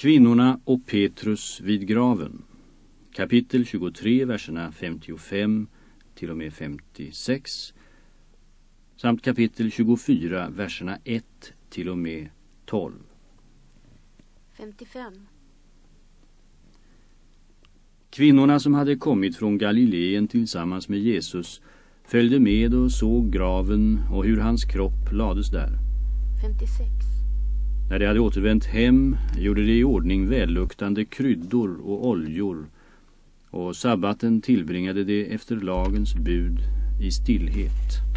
Kvinnorna och Petrus vid graven. Kapitel 23, verserna 55 till och med 56. Samt kapitel 24, verserna 1 till och med 12. 55. Kvinnorna som hade kommit från Galileen tillsammans med Jesus följde med och såg graven och hur hans kropp lades där. 56. När de hade återvänt hem gjorde de i ordning välluktande kryddor och oljor och sabbaten tillbringade de efter lagens bud i stillhet.